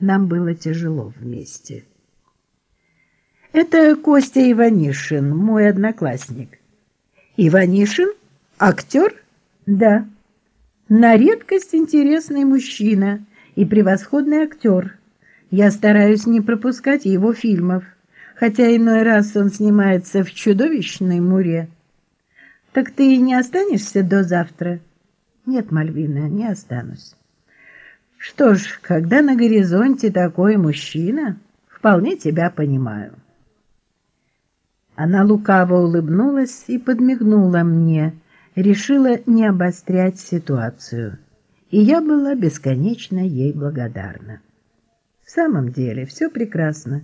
Нам было тяжело вместе. Это Костя Иванишин, мой одноклассник. Иванишин? Актер? Да. На редкость интересный мужчина и превосходный актер. Я стараюсь не пропускать его фильмов, хотя иной раз он снимается в чудовищной муре. Так ты не останешься до завтра? Нет, Мальвина, не останусь. Что ж, когда на горизонте такой мужчина, вполне тебя понимаю. Она лукаво улыбнулась и подмигнула мне, решила не обострять ситуацию, и я была бесконечно ей благодарна. В самом деле, все прекрасно.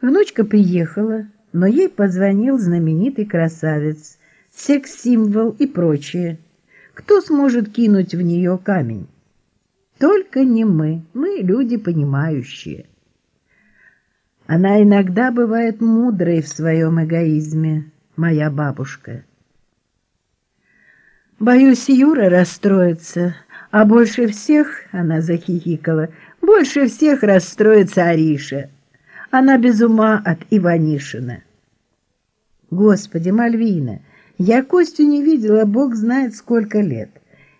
Внучка приехала, но ей позвонил знаменитый красавец, секс-символ и прочее. Кто сможет кинуть в нее камень? Только не мы, мы люди понимающие. Она иногда бывает мудрой в своем эгоизме, моя бабушка. Боюсь, Юра расстроится, а больше всех, она захихикала, больше всех расстроится Ариша. Она без ума от Иванишина. Господи, Мальвина, я Костю не видела, Бог знает сколько лет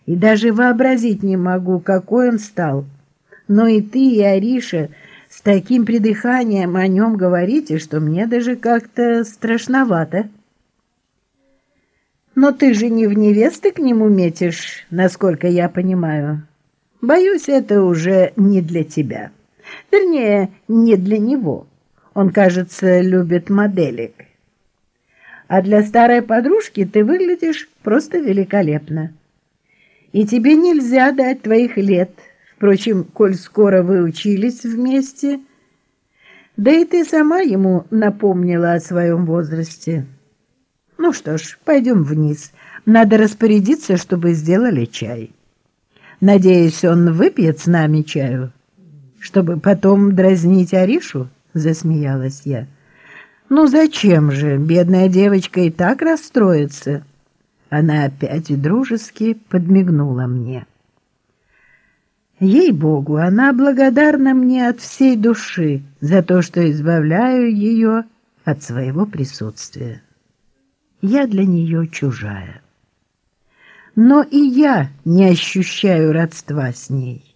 и даже вообразить не могу, какой он стал. Но и ты, и Ариша с таким придыханием о нем говорите, что мне даже как-то страшновато. Но ты же не в невесты к нему метишь, насколько я понимаю. Боюсь, это уже не для тебя. Вернее, не для него. Он, кажется, любит моделек. А для старой подружки ты выглядишь просто великолепно и тебе нельзя дать твоих лет. Впрочем, коль скоро вы учились вместе, да и ты сама ему напомнила о своем возрасте. Ну что ж, пойдем вниз. Надо распорядиться, чтобы сделали чай. Надеюсь, он выпьет с нами чаю, чтобы потом дразнить Аришу, засмеялась я. Ну зачем же, бедная девочка и так расстроится. Она опять дружески подмигнула мне. Ей-богу, она благодарна мне от всей души за то, что избавляю ее от своего присутствия. Я для нее чужая. Но и я не ощущаю родства с ней.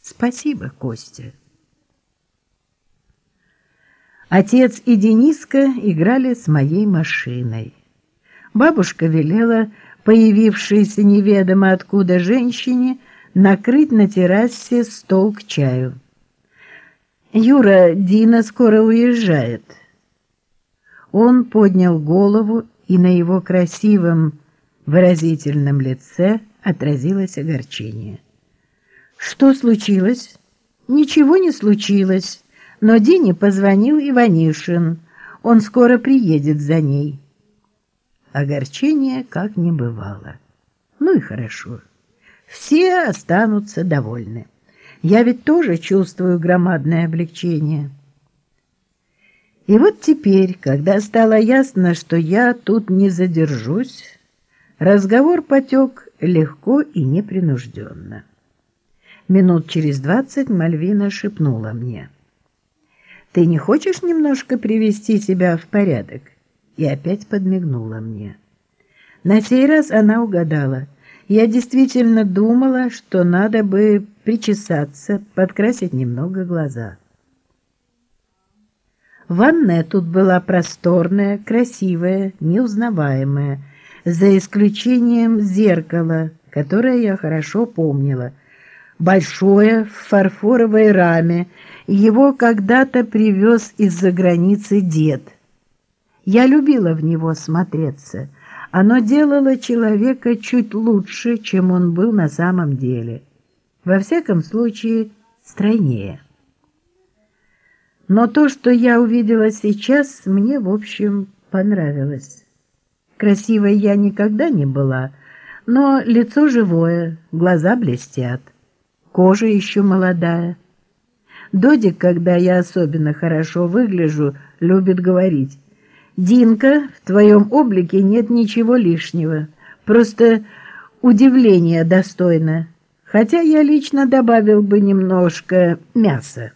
Спасибо, Костя. Отец и Дениска играли с моей машиной. Бабушка велела появившейся неведомо откуда женщине накрыть на террасе стол к чаю. «Юра, Дина скоро уезжает». Он поднял голову, и на его красивом выразительном лице отразилось огорчение. «Что случилось?» «Ничего не случилось, но Дине позвонил Иванишин. Он скоро приедет за ней». Огорчения как не бывало. Ну и хорошо. Все останутся довольны. Я ведь тоже чувствую громадное облегчение. И вот теперь, когда стало ясно, что я тут не задержусь, разговор потек легко и непринужденно. Минут через двадцать Мальвина шепнула мне. «Ты не хочешь немножко привести себя в порядок?» И опять подмигнула мне. На сей раз она угадала. Я действительно думала, что надо бы причесаться, подкрасить немного глаза. Ванная тут была просторная, красивая, неузнаваемая, за исключением зеркала, которое я хорошо помнила. Большое, в фарфоровой раме, его когда-то привез из-за границы дед — я любила в него смотреться. Оно делало человека чуть лучше, чем он был на самом деле. Во всяком случае, стройнее. Но то, что я увидела сейчас, мне, в общем, понравилось. Красивой я никогда не была, но лицо живое, глаза блестят, кожа еще молодая. Додик, когда я особенно хорошо выгляжу, любит говорить Динка, в твоем облике нет ничего лишнего. Просто удивление достойно. хотя я лично добавил бы немножко мяса.